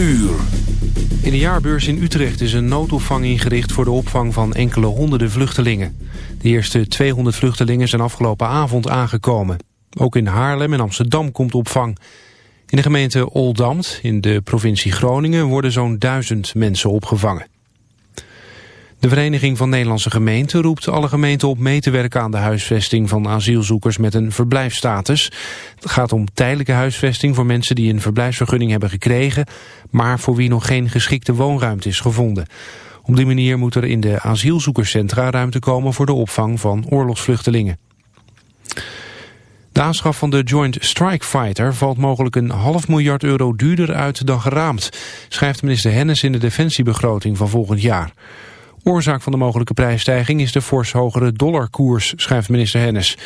In de jaarbeurs in Utrecht is een noodopvang ingericht voor de opvang van enkele honderden vluchtelingen. De eerste 200 vluchtelingen zijn afgelopen avond aangekomen. Ook in Haarlem en Amsterdam komt opvang. In de gemeente Oldambt in de provincie Groningen worden zo'n duizend mensen opgevangen. De Vereniging van Nederlandse Gemeenten roept alle gemeenten op mee te werken aan de huisvesting van asielzoekers met een verblijfstatus. Het gaat om tijdelijke huisvesting voor mensen die een verblijfsvergunning hebben gekregen, maar voor wie nog geen geschikte woonruimte is gevonden. Op die manier moet er in de asielzoekerscentra ruimte komen voor de opvang van oorlogsvluchtelingen. De aanschaf van de Joint Strike Fighter valt mogelijk een half miljard euro duurder uit dan geraamd, schrijft minister Hennis in de defensiebegroting van volgend jaar. Oorzaak van de mogelijke prijsstijging is de fors hogere dollarkoers, schrijft minister Hennis.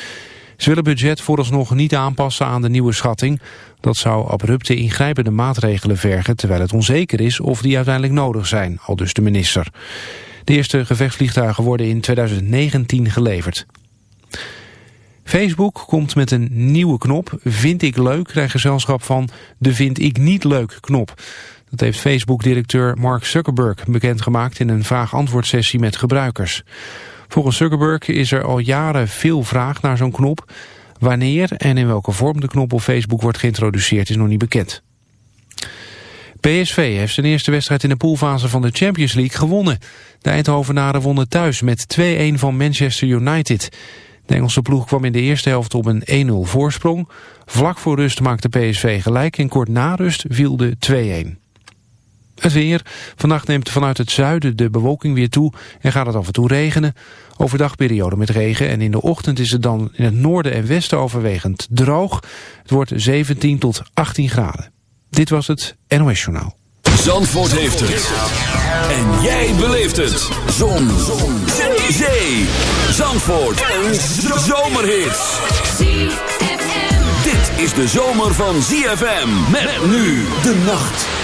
Ze willen budget vooralsnog niet aanpassen aan de nieuwe schatting. Dat zou abrupte ingrijpende maatregelen vergen... terwijl het onzeker is of die uiteindelijk nodig zijn, al dus de minister. De eerste gevechtsvliegtuigen worden in 2019 geleverd. Facebook komt met een nieuwe knop. Vind ik leuk, krijgt gezelschap van de vind ik niet leuk knop. Dat heeft Facebook-directeur Mark Zuckerberg bekendgemaakt in een vraag-antwoord-sessie met gebruikers. Volgens Zuckerberg is er al jaren veel vraag naar zo'n knop. Wanneer en in welke vorm de knop op Facebook wordt geïntroduceerd is nog niet bekend. PSV heeft zijn eerste wedstrijd in de poolfase van de Champions League gewonnen. De Eindhovenaren wonnen thuis met 2-1 van Manchester United. De Engelse ploeg kwam in de eerste helft op een 1-0 voorsprong. Vlak voor rust maakte PSV gelijk en kort na rust viel de 2-1. Het weer. Vannacht neemt vanuit het zuiden de bewolking weer toe en gaat het af en toe regenen. Overdag periode met regen en in de ochtend is het dan in het noorden en westen overwegend droog. Het wordt 17 tot 18 graden. Dit was het NOS Journaal. Zandvoort heeft het. En jij beleeft het. Zon. Zon. Zee. Zandvoort. Een zomerhit. Dit is de zomer van ZFM. Met nu de nacht.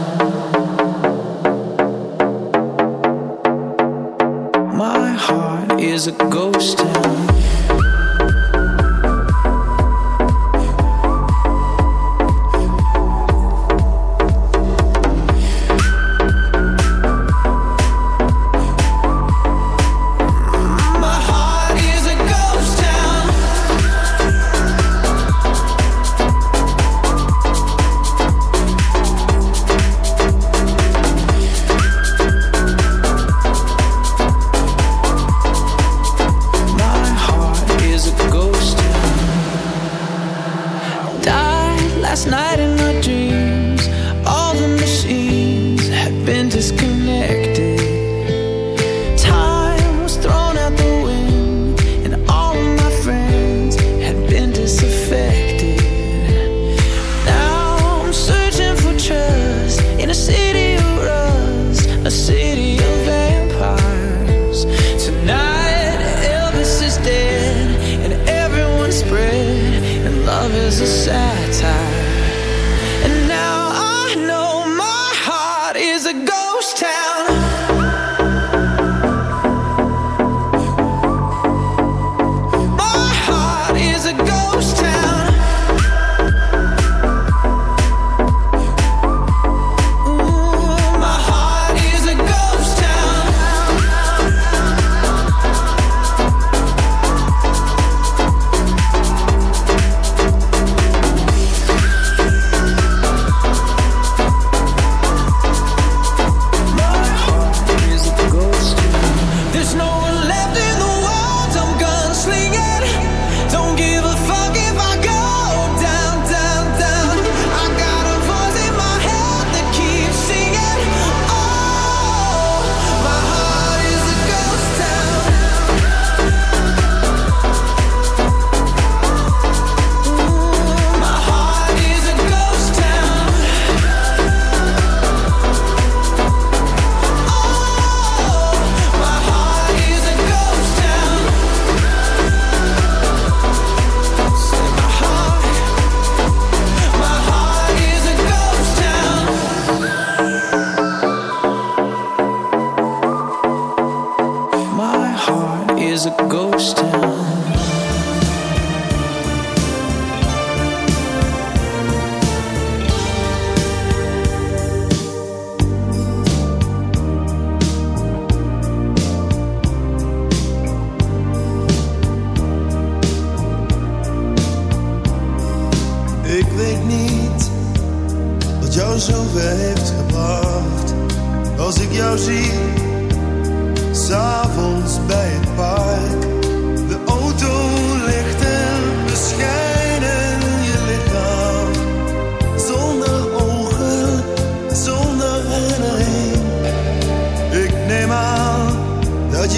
is a ghost town.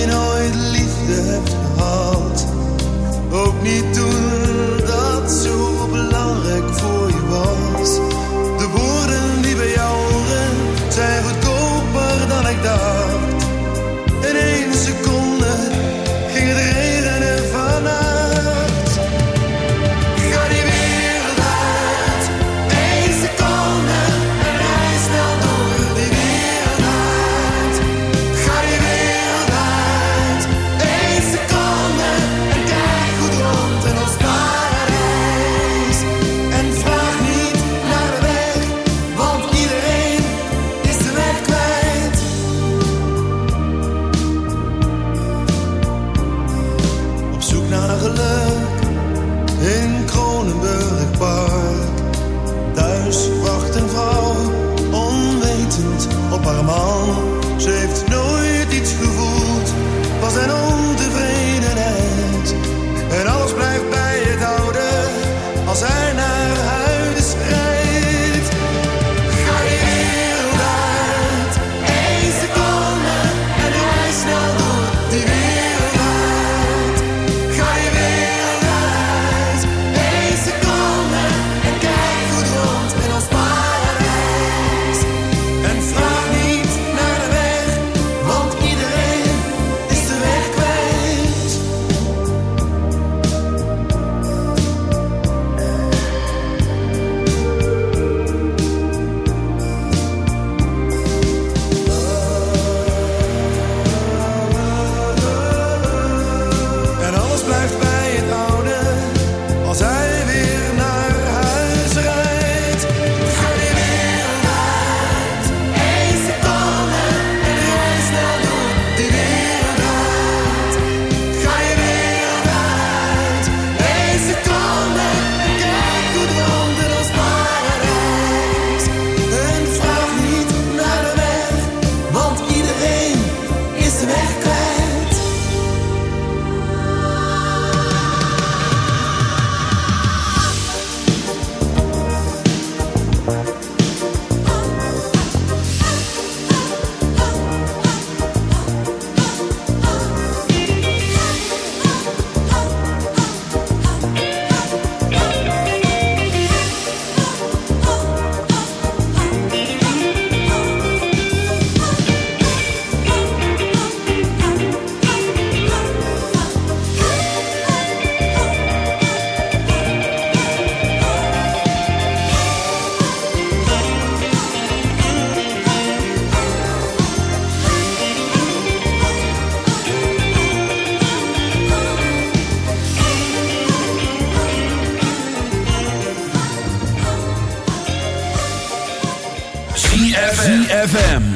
nooit liefde hebt gehad, ook niet toen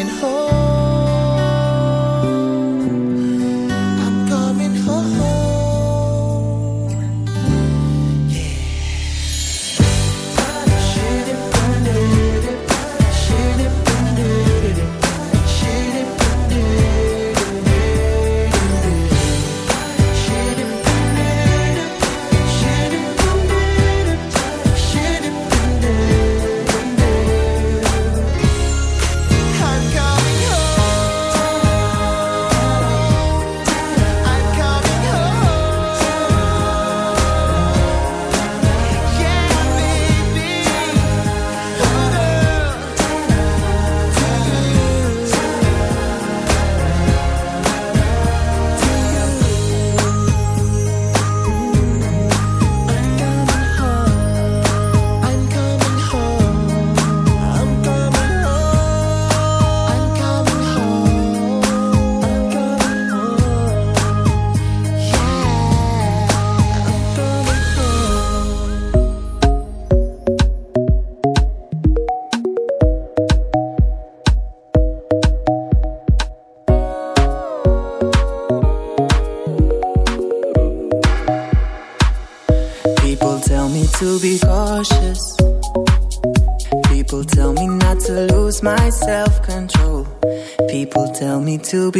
I'm coming to be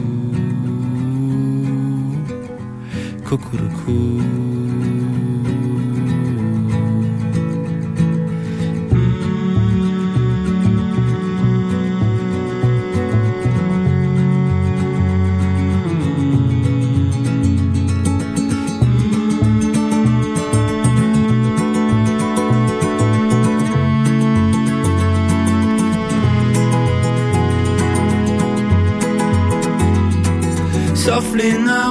Cuckoo Softly now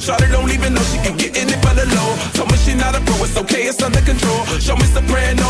Shawty don't even know she can get in it for the low. Told me she not a pro, it's okay, it's under control. Show me soprano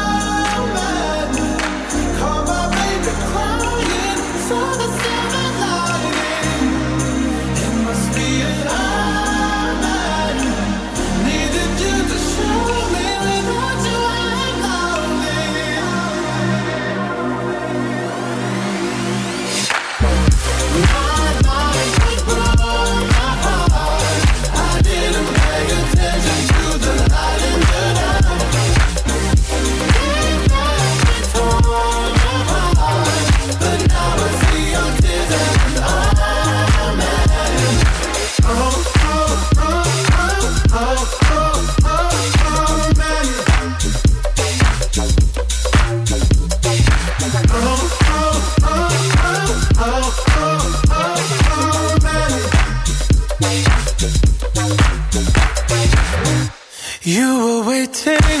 pretend